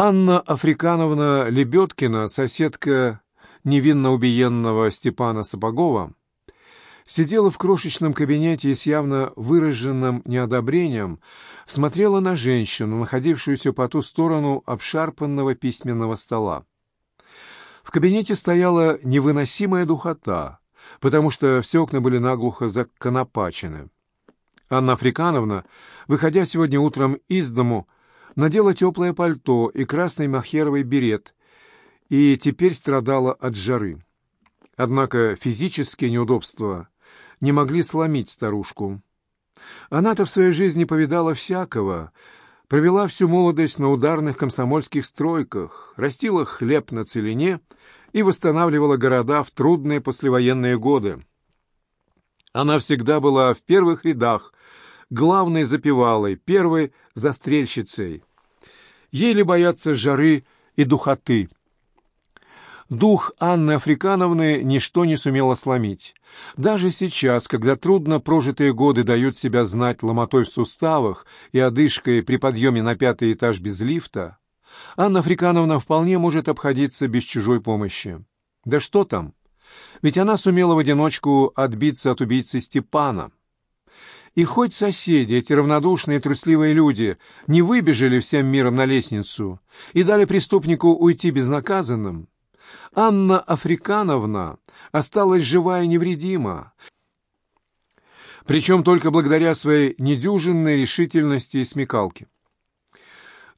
Анна Африкановна Лебедкина, соседка невинно убиенного Степана Сапогова, сидела в крошечном кабинете и с явно выраженным неодобрением смотрела на женщину, находившуюся по ту сторону обшарпанного письменного стола. В кабинете стояла невыносимая духота, потому что все окна были наглухо законопачены. Анна Африкановна, выходя сегодня утром из дому, надела теплое пальто и красный махеровый берет, и теперь страдала от жары. Однако физические неудобства не могли сломить старушку. Она-то в своей жизни повидала всякого, провела всю молодость на ударных комсомольских стройках, растила хлеб на целине и восстанавливала города в трудные послевоенные годы. Она всегда была в первых рядах, главной запевалой, первой застрельщицей. Еле боятся жары и духоты. Дух Анны Африкановны ничто не сумело сломить. Даже сейчас, когда трудно прожитые годы дают себя знать ломотой в суставах и одышкой при подъеме на пятый этаж без лифта, Анна Африкановна вполне может обходиться без чужой помощи. Да что там? Ведь она сумела в одиночку отбиться от убийцы Степана. И хоть соседи, эти равнодушные трусливые люди, не выбежали всем миром на лестницу и дали преступнику уйти безнаказанным, Анна Африкановна осталась жива и невредима, причем только благодаря своей недюжинной решительности и смекалке.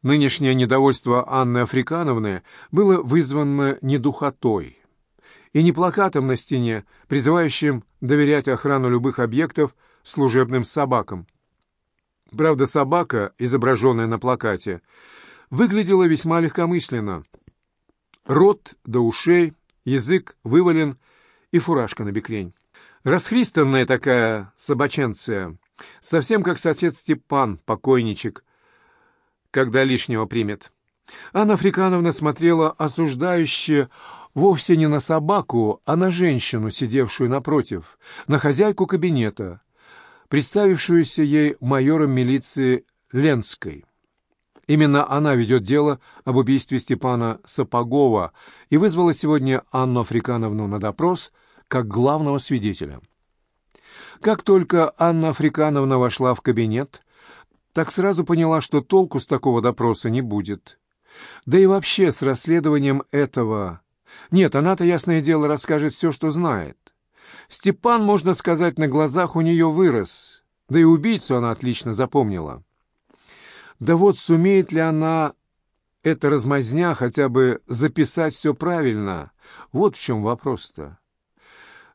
Нынешнее недовольство Анны Африкановны было вызвано не духотой и не плакатом на стене, призывающим доверять охрану любых объектов служебным собакам. Правда, собака, изображенная на плакате, выглядела весьма легкомысленно — Рот до ушей, язык вывален и фуражка на бекрень. Расхристанная такая собаченция, совсем как сосед Степан, покойничек, когда лишнего примет. Анна Африкановна смотрела осуждающе вовсе не на собаку, а на женщину, сидевшую напротив, на хозяйку кабинета, представившуюся ей майором милиции Ленской. Именно она ведет дело об убийстве Степана Сапогова и вызвала сегодня Анну Африкановну на допрос как главного свидетеля. Как только Анна Африкановна вошла в кабинет, так сразу поняла, что толку с такого допроса не будет. Да и вообще с расследованием этого... Нет, она-то, ясное дело, расскажет все, что знает. Степан, можно сказать, на глазах у нее вырос, да и убийцу она отлично запомнила. Да вот сумеет ли она, эта размазня, хотя бы записать все правильно? Вот в чем вопрос-то.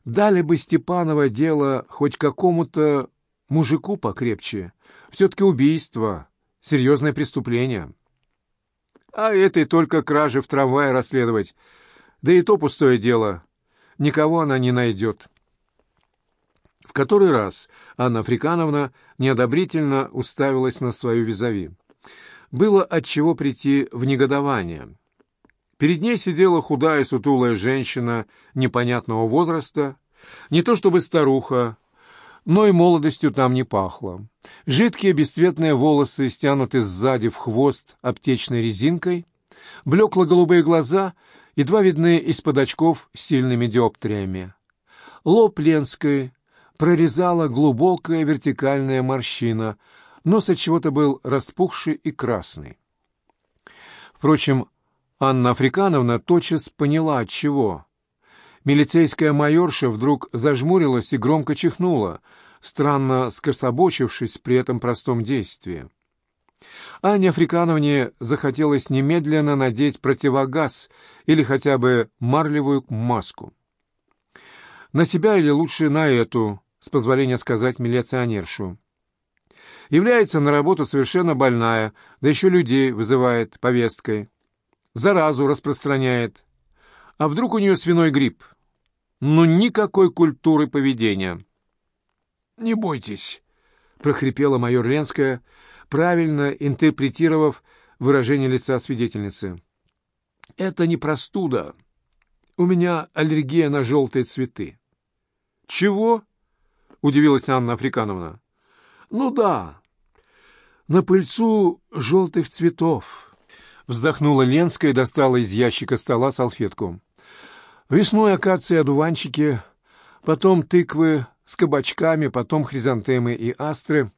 Дали бы Степанова дело хоть какому-то мужику покрепче. Все-таки убийство, серьезное преступление. А этой только кражи в трамвае расследовать. Да и то пустое дело. Никого она не найдет. В который раз Анна Африкановна неодобрительно уставилась на свою визави. Было от чего прийти в негодование. Перед ней сидела худая сутулая женщина непонятного возраста, не то чтобы старуха, но и молодостью там не пахло. Жидкие бесцветные волосы стянуты сзади в хвост аптечной резинкой, блекло-голубые глаза едва видны из-под очков с сильными диоптриями. Лоб Ленской прорезала глубокая вертикальная морщина, нос от чего-то был распухший и красный. Впрочем, Анна Африкановна тотчас поняла, от чего. Милицейская майорша вдруг зажмурилась и громко чихнула, странно скособочившись при этом простом действии. Анне Африкановне захотелось немедленно надеть противогаз или хотя бы марлевую маску. На себя или лучше на эту, с позволения сказать милиционершу. Является на работу совершенно больная, да еще людей вызывает повесткой. Заразу распространяет. А вдруг у нее свиной грипп? Ну, никакой культуры поведения. «Не бойтесь», — прохрипела майор Ленская, правильно интерпретировав выражение лица свидетельницы. «Это не простуда. У меня аллергия на желтые цветы». «Чего?» — удивилась Анна Африкановна. «Ну да, на пыльцу желтых цветов. Вздохнула Ленская и достала из ящика стола салфетку. Весной акации, одуванчики, потом тыквы с кабачками, потом хризантемы и астры.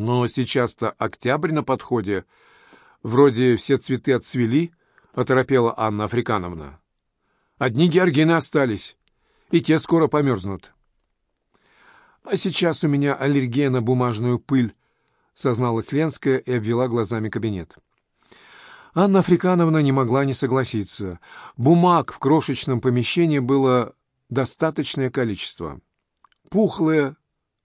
Но сейчас-то октябрь на подходе. Вроде все цветы отцвели, — оторопела Анна Африкановна. Одни георгины остались, и те скоро померзнут. А сейчас у меня аллергия на бумажную пыль, — созналась Ленская и обвела глазами кабинет. Анна Африкановна не могла не согласиться. Бумаг в крошечном помещении было достаточное количество. Пухлые,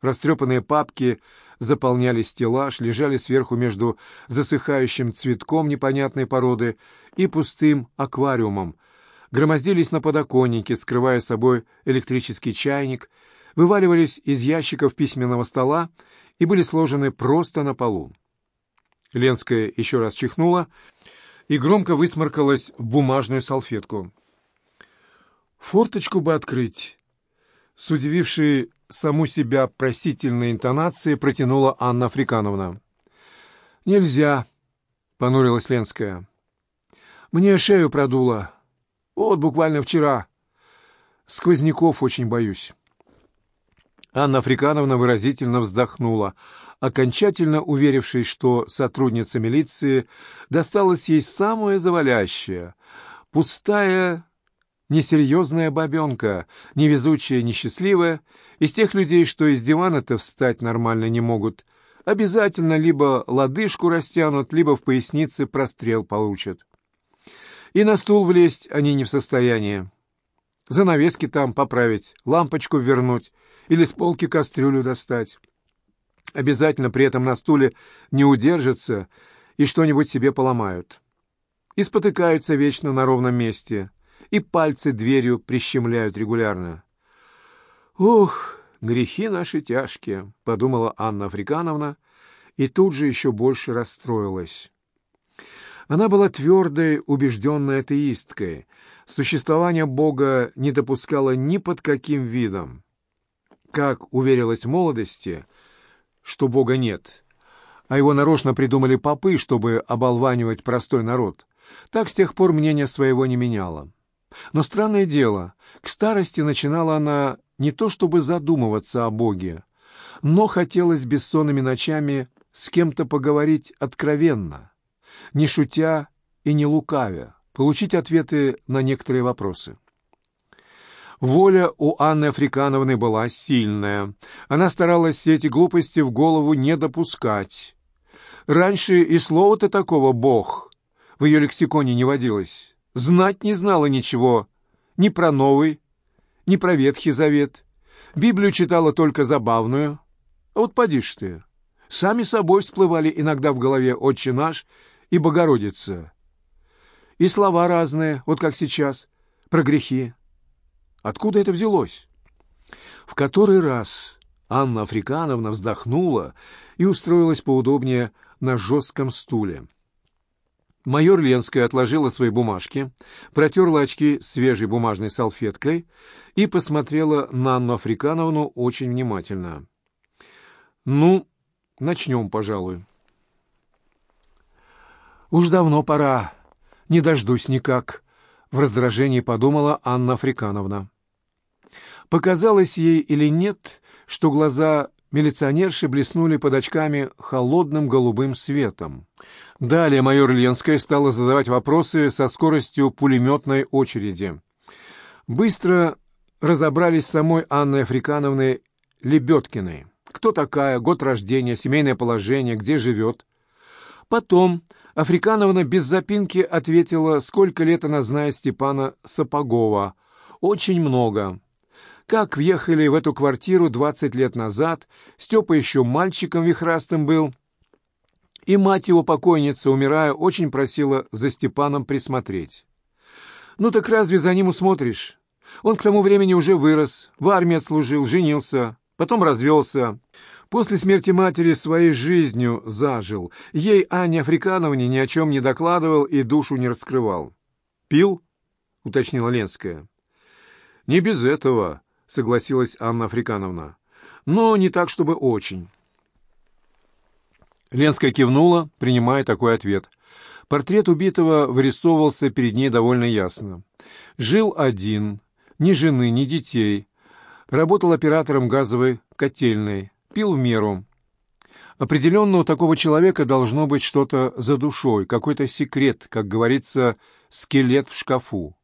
растрепанные папки заполняли стеллаж, лежали сверху между засыхающим цветком непонятной породы и пустым аквариумом, громоздились на подоконнике, скрывая собой электрический чайник, вываливались из ящиков письменного стола и были сложены просто на полу. Ленская еще раз чихнула и громко высморкалась в бумажную салфетку. «Форточку бы открыть!» С удивившей саму себя просительной интонацией протянула Анна Африкановна. «Нельзя!» — понурилась Ленская. «Мне шею продуло. Вот буквально вчера. Сквозняков очень боюсь». Анна Африкановна выразительно вздохнула, окончательно уверившись, что сотрудница милиции досталась ей самое завалящее — пустая, несерьезная бабенка, невезучая, несчастливая, из тех людей, что из дивана-то встать нормально не могут, обязательно либо лодыжку растянут, либо в пояснице прострел получат. И на стул влезть они не в состоянии. Занавески там поправить, лампочку вернуть или с полки кастрюлю достать. Обязательно при этом на стуле не удержатся и что-нибудь себе поломают. И спотыкаются вечно на ровном месте, и пальцы дверью прищемляют регулярно. «Ух, грехи наши тяжкие», — подумала Анна Африкановна, и тут же еще больше расстроилась. Она была твердой, убежденной атеисткой. Существование Бога не допускала ни под каким видом. Как уверилась в молодости, что Бога нет, а его нарочно придумали попы, чтобы оболванивать простой народ, так с тех пор мнение своего не меняла. Но странное дело, к старости начинала она не то чтобы задумываться о Боге, но хотелось бессонными ночами с кем-то поговорить откровенно, не шутя и не лукавя, получить ответы на некоторые вопросы. Воля у Анны Африкановны была сильная. Она старалась все эти глупости в голову не допускать. Раньше и слова-то такого «бог» в ее лексиконе не водилось. Знать не знала ничего ни про Новый, ни про Ветхий Завет. Библию читала только забавную. А вот поди ж ты. Сами собой всплывали иногда в голове «Отче наш» и «Богородица». И слова разные, вот как сейчас, про грехи. Откуда это взялось? В который раз Анна Африкановна вздохнула и устроилась поудобнее на жестком стуле. Майор Ленская отложила свои бумажки, протерла очки свежей бумажной салфеткой и посмотрела на Анну Африкановну очень внимательно. «Ну, начнем, пожалуй». «Уж давно пора. Не дождусь никак», — в раздражении подумала Анна Африкановна. Показалось ей или нет, что глаза милиционерши блеснули под очками холодным голубым светом. Далее майор Ленская стала задавать вопросы со скоростью пулеметной очереди. Быстро разобрались с самой Анной Африкановной Лебедкиной. Кто такая, год рождения, семейное положение, где живет. Потом Африкановна без запинки ответила, сколько лет она знает Степана Сапогова. Очень много. Как въехали в эту квартиру 20 лет назад, Степа еще мальчиком вихрастым был, и мать его покойница, умирая, очень просила за Степаном присмотреть. «Ну так разве за ним усмотришь? Он к тому времени уже вырос, в армии отслужил, женился, потом развелся. После смерти матери своей жизнью зажил. Ей, Анне Африкановне, ни о чем не докладывал и душу не раскрывал. «Пил?» — уточнила Ленская. «Не без этого», — согласилась Анна Африкановна. «Но не так, чтобы очень». Ленская кивнула, принимая такой ответ. Портрет убитого вырисовывался перед ней довольно ясно. Жил один, ни жены, ни детей. Работал оператором газовой котельной, пил в меру. Определенно у такого человека должно быть что-то за душой, какой-то секрет, как говорится, скелет в шкафу.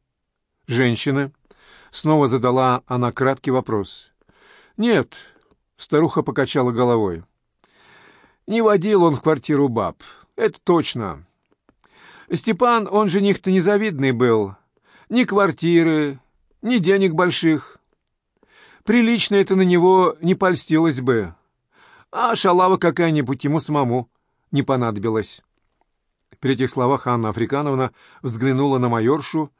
Женщины. Снова задала она краткий вопрос. «Нет», — старуха покачала головой. «Не водил он в квартиру баб, это точно. Степан, он жених-то незавидный был. Ни квартиры, ни денег больших. Прилично это на него не польстилось бы. А шалава какая-нибудь ему самому не понадобилась». При этих словах Анна Африкановна взглянула на майоршу,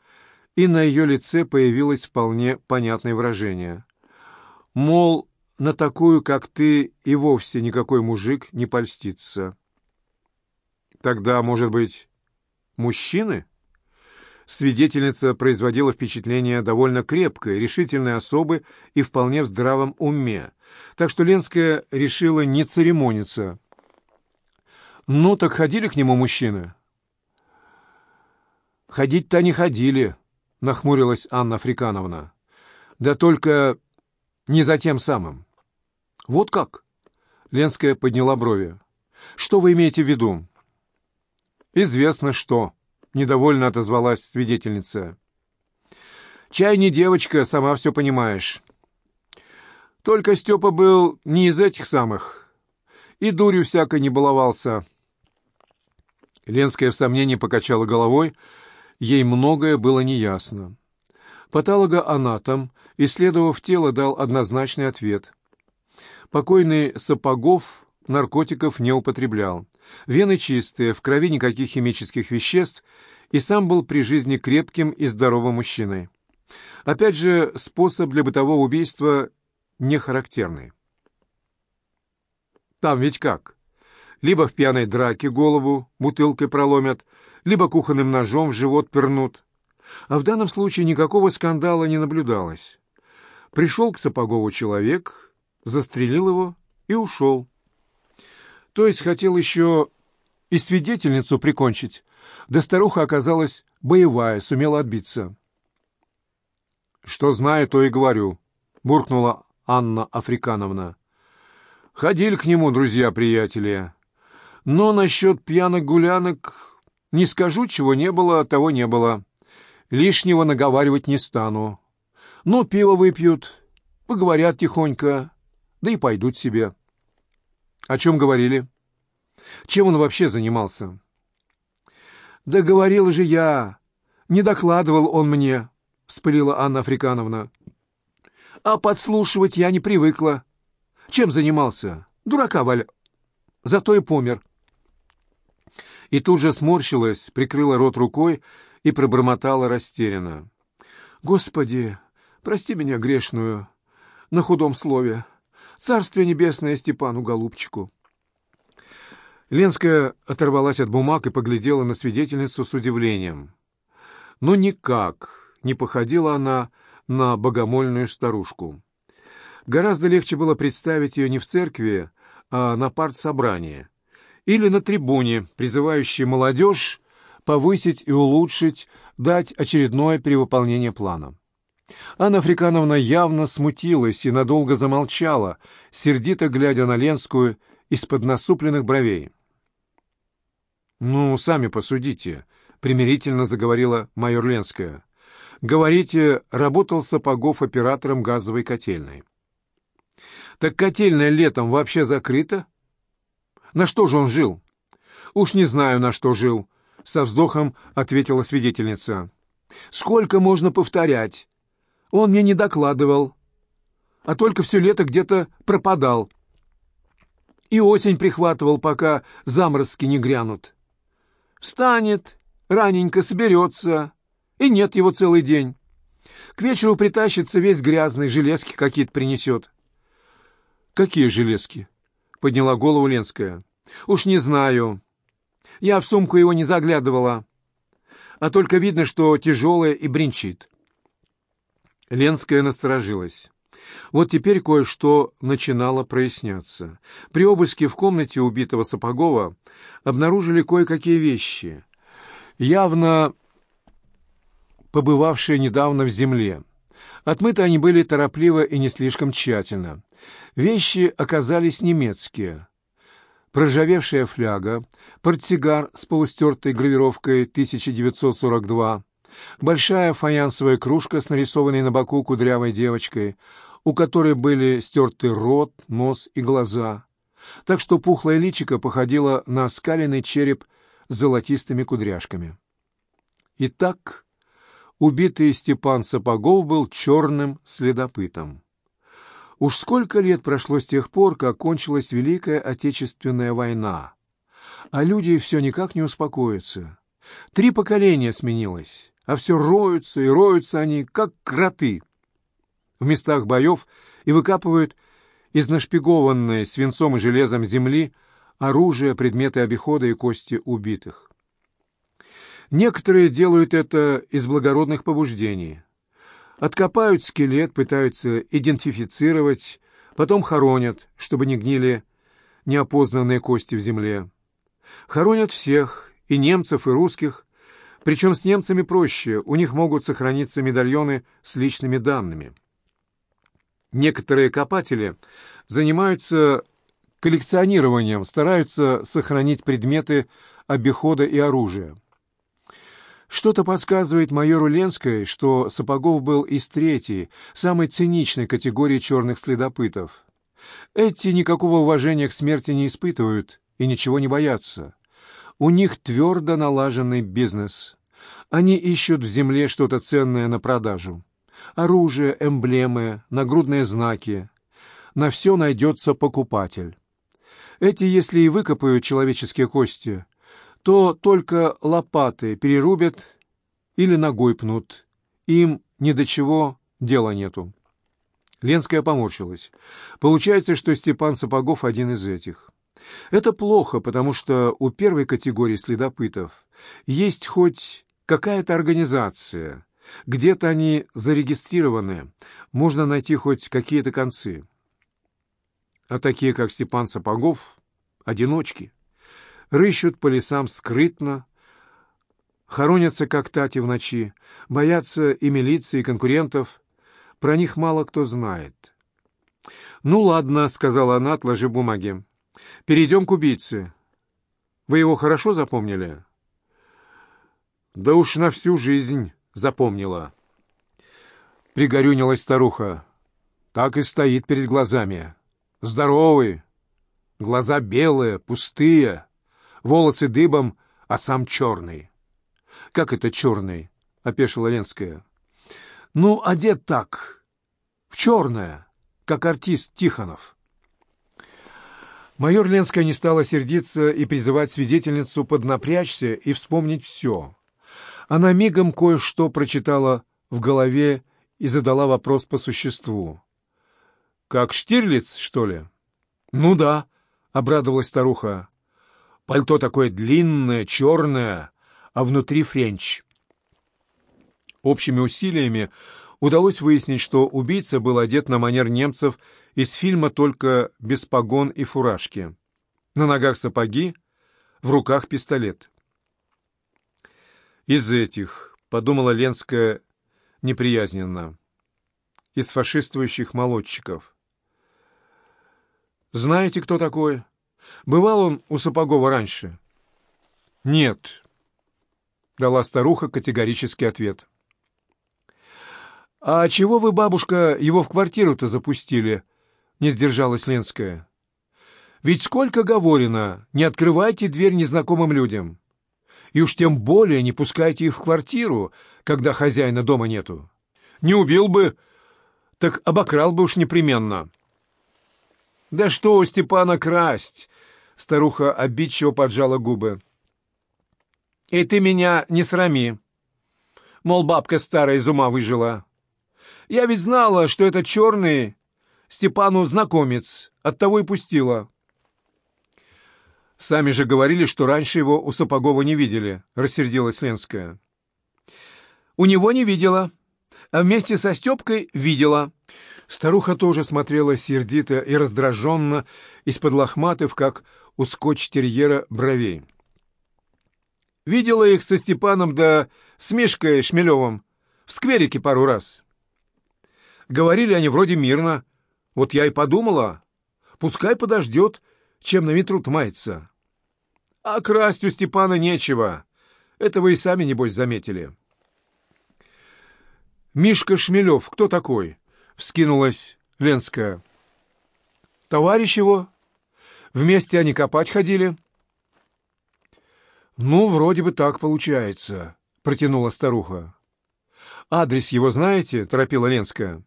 и на ее лице появилось вполне понятное выражение. Мол, на такую, как ты, и вовсе никакой мужик не польстится. Тогда, может быть, мужчины? Свидетельница производила впечатление довольно крепкой, решительной особы и вполне в здравом уме, так что Ленская решила не церемониться. «Ну, так ходили к нему мужчины?» «Ходить-то не ходили», — нахмурилась Анна Африкановна. «Да только не за тем самым». «Вот как?» — Ленская подняла брови. «Что вы имеете в виду?» «Известно что», — недовольно отозвалась свидетельница. «Чай не девочка, сама все понимаешь. Только Степа был не из этих самых, и дурью всякой не баловался». Ленская в сомнении покачала головой, — Ей многое было неясно. Патологоанатом, исследовав тело, дал однозначный ответ. Покойный Сапогов наркотиков не употреблял. Вены чистые, в крови никаких химических веществ, и сам был при жизни крепким и здоровым мужчиной. Опять же, способ для бытового убийства не характерный. Там ведь как? Либо в пьяной драке голову бутылкой проломят, либо кухонным ножом в живот пернут. А в данном случае никакого скандала не наблюдалось. Пришел к Сапогову человек, застрелил его и ушел. То есть хотел еще и свидетельницу прикончить, да старуха оказалась боевая, сумела отбиться. «Что знаю, то и говорю», — буркнула Анна Африкановна. «Ходили к нему друзья-приятели. Но насчет пьянок-гулянок не скажу, чего не было, того не было. Лишнего наговаривать не стану. Ну, пиво выпьют, поговорят тихонько, да и пойдут себе. О чем говорили? Чем он вообще занимался? Да говорил же я. Не докладывал он мне, вспылила Анна Африкановна. А подслушивать я не привыкла. Чем занимался? Дурака валя. Зато и помер и тут же сморщилась, прикрыла рот рукой и пробормотала растерянно. «Господи, прости меня грешную, на худом слове. Царствие небесное Степану Голубчику». Ленская оторвалась от бумаг и поглядела на свидетельницу с удивлением. Но никак не походила она на богомольную старушку. Гораздо легче было представить ее не в церкви, а на партсобрании или на трибуне, призывающей молодежь повысить и улучшить, дать очередное перевыполнение плана. Анна Африкановна явно смутилась и надолго замолчала, сердито глядя на Ленскую из-под насупленных бровей. «Ну, сами посудите», — примирительно заговорила майор Ленская. «Говорите, работал Сапогов оператором газовой котельной». «Так котельная летом вообще закрыта?» На что же он жил? Уж не знаю, на что жил, со вздохом ответила свидетельница. Сколько можно повторять? Он мне не докладывал, а только все лето где-то пропадал. И осень прихватывал, пока заморозки не грянут. Встанет, раненько соберется, и нет его целый день. К вечеру притащится весь грязный, железки какие-то принесет. «Какие железки?» — подняла голову Ленская. «Уж не знаю. Я в сумку его не заглядывала, а только видно, что тяжелое и бренчит». Ленская насторожилась. Вот теперь кое-что начинало проясняться. При обыске в комнате убитого Сапогова обнаружили кое-какие вещи, явно побывавшие недавно в земле. Отмыты они были торопливо и не слишком тщательно. Вещи оказались немецкие. Проржавевшая фляга, портсигар с полустертой гравировкой 1942, большая фаянсовая кружка с нарисованной на боку кудрявой девочкой, у которой были стерты рот, нос и глаза, так что пухлое личико походило на скаленный череп с золотистыми кудряшками. Итак, убитый Степан Сапогов был черным следопытом. Уж сколько лет прошло с тех пор, как кончилась Великая Отечественная война, а люди все никак не успокоятся. Три поколения сменилось, а все роются и роются они, как кроты. В местах боев и выкапывают из нашпигованной свинцом и железом земли оружие, предметы обихода и кости убитых. Некоторые делают это из благородных побуждений. Откопают скелет, пытаются идентифицировать, потом хоронят, чтобы не гнили неопознанные кости в земле. Хоронят всех, и немцев, и русских, причем с немцами проще, у них могут сохраниться медальоны с личными данными. Некоторые копатели занимаются коллекционированием, стараются сохранить предметы обихода и оружия. Что-то подсказывает майору Ленской, что Сапогов был из третьей, самой циничной категории черных следопытов. Эти никакого уважения к смерти не испытывают и ничего не боятся. У них твердо налаженный бизнес. Они ищут в земле что-то ценное на продажу. Оружие, эмблемы, нагрудные знаки. На все найдется покупатель. Эти, если и выкопают человеческие кости, то только лопаты перерубят или ногой пнут. Им ни до чего дела нету. Ленская поморщилась. Получается, что Степан Сапогов один из этих. Это плохо, потому что у первой категории следопытов есть хоть какая-то организация. Где-то они зарегистрированы, можно найти хоть какие-то концы. А такие, как Степан Сапогов, одиночки рыщут по лесам скрытно, хоронятся, как тати в ночи, боятся и милиции, и конкурентов. Про них мало кто знает. «Ну ладно», — сказала она, отложи бумаги. «Перейдем к убийце. Вы его хорошо запомнили?» «Да уж на всю жизнь запомнила». Пригорюнилась старуха. Так и стоит перед глазами. Здоровый, глаза белые, пустые волосы дыбом, а сам черный. — Как это черный? — опешила Ленская. — Ну, одет так, в черное, как артист Тихонов. Майор Ленская не стала сердиться и призывать свидетельницу поднапрячься и вспомнить все. Она мигом кое-что прочитала в голове и задала вопрос по существу. «Как Штирлиц, что ли?» «Ну да», — обрадовалась старуха. Пальто такое длинное, черное, а внутри френч. Общими усилиями удалось выяснить, что убийца был одет на манер немцев из фильма только без погон и фуражки. На ногах сапоги, в руках пистолет. «Из этих», — подумала Ленская неприязненно, — «из фашистующих молодчиков». «Знаете, кто такой?» Бывал он у Сапогова раньше? Нет, дала старуха категорический ответ. А чего вы, бабушка, его в квартиру-то запустили? Не сдержалась Ленская. Ведь сколько говорено, не открывайте дверь незнакомым людям. И уж тем более не пускайте их в квартиру, когда хозяина дома нету. Не убил бы, так обокрал бы уж непременно. Да что у Степана красть? Старуха обидчиво поджала губы. «И ты меня не срами!» Мол, бабка старая из ума выжила. «Я ведь знала, что этот черный Степану знакомец, оттого и пустила». «Сами же говорили, что раньше его у Сапогова не видели», — рассердилась Ленская. «У него не видела, а вместе со Степкой видела. Старуха тоже смотрела сердито и раздраженно из-под лохматых, как у скотч-терьера, бровей. Видела их со Степаном да с Мишкой Шмелевым в скверике пару раз. Говорили они вроде мирно. Вот я и подумала, пускай подождет, чем на ветру мается. А красть у Степана нечего. Это вы и сами, небось, заметили. «Мишка Шмелев, кто такой?» Вскинулась Ленская. «Товарищ его? Вместе они копать ходили?» «Ну, вроде бы так получается», — протянула старуха. «Адрес его знаете?» — торопила Ленская.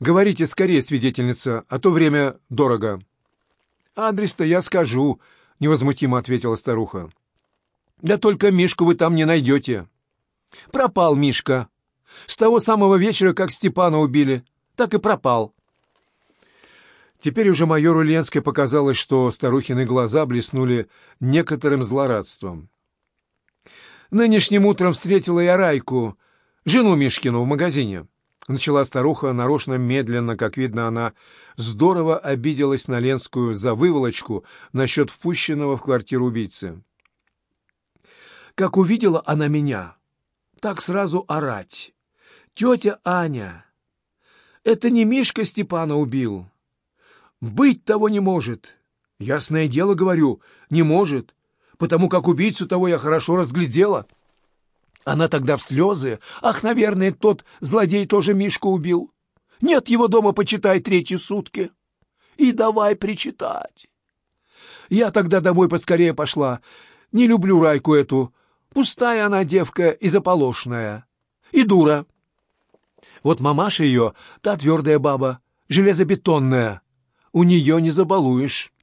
«Говорите скорее, свидетельница, а то время дорого». «Адрес-то я скажу», — невозмутимо ответила старуха. «Да только Мишку вы там не найдете». «Пропал Мишка. С того самого вечера, как Степана убили так и пропал. Теперь уже майору Ленской показалось, что старухины глаза блеснули некоторым злорадством. «Нынешним утром встретила я Райку, жену Мишкину, в магазине». Начала старуха нарочно медленно, как видно, она здорово обиделась на Ленскую за выволочку насчет впущенного в квартиру убийцы. Как увидела она меня, так сразу орать. «Тетя Аня, это не Мишка Степана убил. Быть того не может. Ясное дело, говорю, не может, потому как убийцу того я хорошо разглядела. Она тогда в слезы. Ах, наверное, тот злодей тоже Мишку убил. Нет его дома, почитай, третьи сутки. И давай причитать. Я тогда домой поскорее пошла. Не люблю Райку эту. Пустая она девка и заполошная. И дура. Вот мамаша ее, та твердая баба, железобетонная. У нее не забалуешь.